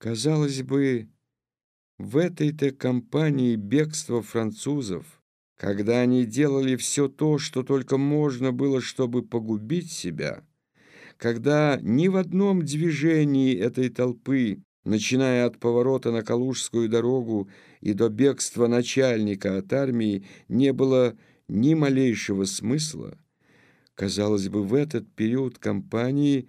Казалось бы, в этой-то компании бегства французов, когда они делали все то, что только можно было, чтобы погубить себя, когда ни в одном движении этой толпы, начиная от поворота на Калужскую дорогу и до бегства начальника от армии, не было ни малейшего смысла, казалось бы, в этот период кампании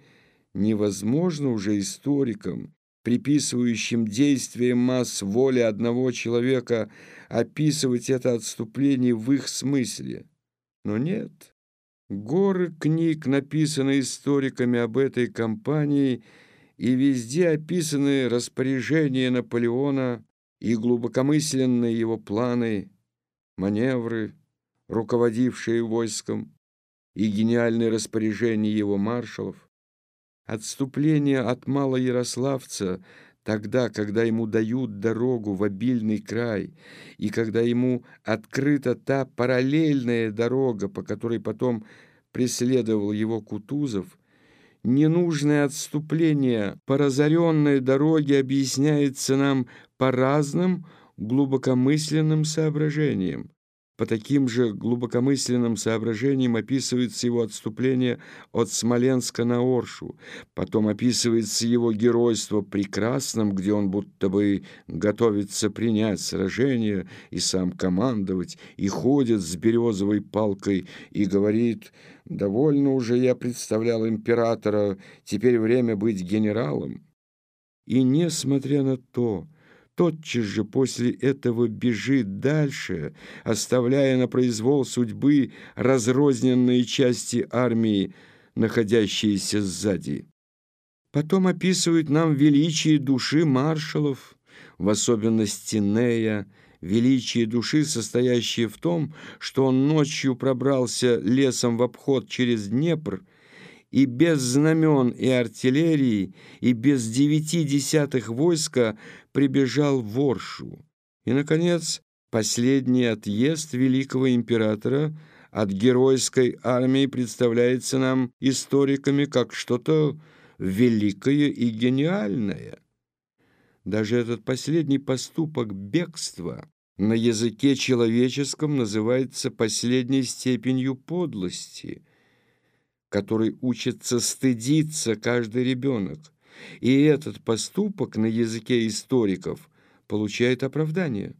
невозможно уже историкам, приписывающим действиям масс воли одного человека, описывать это отступление в их смысле. Но нет. Горы книг написаны историками об этой кампании, и везде описаны распоряжения Наполеона и глубокомысленные его планы, маневры, руководившие войском, и гениальные распоряжения его маршалов. Отступление от Малоярославца тогда, когда ему дают дорогу в обильный край, и когда ему открыта та параллельная дорога, по которой потом преследовал его Кутузов, ненужное отступление по разоренной дороге объясняется нам по разным глубокомысленным соображениям. По таким же глубокомысленным соображениям описывается его отступление от Смоленска на Оршу. Потом описывается его геройство прекрасным, где он будто бы готовится принять сражение и сам командовать, и ходит с березовой палкой и говорит «Довольно уже я представлял императора, теперь время быть генералом». И несмотря на то, тотчас же после этого бежит дальше, оставляя на произвол судьбы разрозненные части армии, находящиеся сзади. Потом описывают нам величие души маршалов, в особенности Нея, величие души, состоящее в том, что он ночью пробрался лесом в обход через Днепр и без знамен и артиллерии, и без девяти десятых войска прибежал в Оршу. И, наконец, последний отъезд великого императора от геройской армии представляется нам историками как что-то великое и гениальное. Даже этот последний поступок бегства на языке человеческом называется последней степенью подлости – которой учится стыдиться каждый ребенок. И этот поступок на языке историков получает оправдание.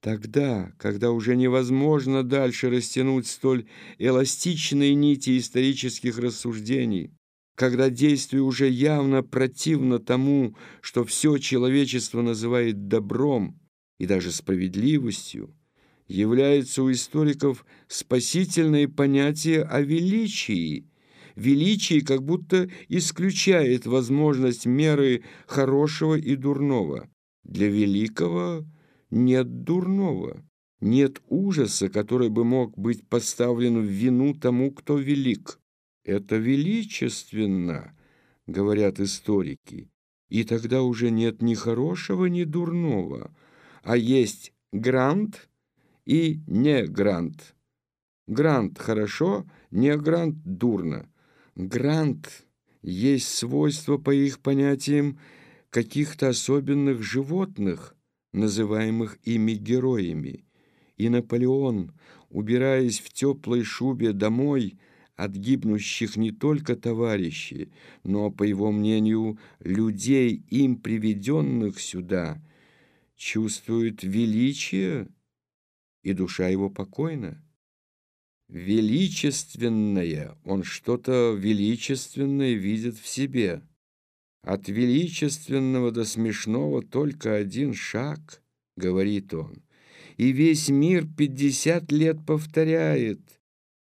Тогда, когда уже невозможно дальше растянуть столь эластичные нити исторических рассуждений, когда действие уже явно противно тому, что все человечество называет добром и даже справедливостью, является у историков спасительное понятие о величии. Величие как будто исключает возможность меры хорошего и дурного. Для великого нет дурного, нет ужаса, который бы мог быть поставлен в вину тому, кто велик. Это величественно, говорят историки, и тогда уже нет ни хорошего, ни дурного, а есть грант – и не грант. Грант хорошо, не грант дурно. Грант есть свойство, по их понятиям, каких-то особенных животных, называемых ими героями. И Наполеон, убираясь в теплой шубе домой от гибнущих не только товарищей, но, по его мнению, людей, им приведенных сюда, чувствует величие и душа его покойна. Величественное, он что-то величественное видит в себе. От величественного до смешного только один шаг, говорит он, и весь мир пятьдесят лет повторяет.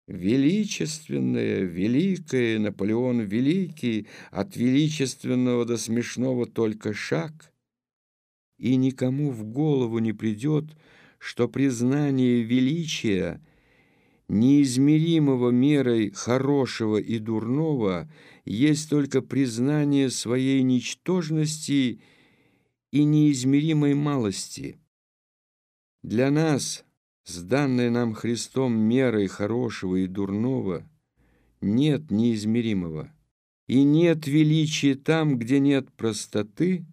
Величественное, великое, Наполеон Великий, от величественного до смешного только шаг. И никому в голову не придет, что признание величия, неизмеримого мерой хорошего и дурного, есть только признание своей ничтожности и неизмеримой малости. Для нас, с данной нам Христом мерой хорошего и дурного, нет неизмеримого, и нет величия там, где нет простоты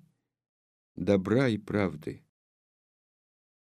добра и правды.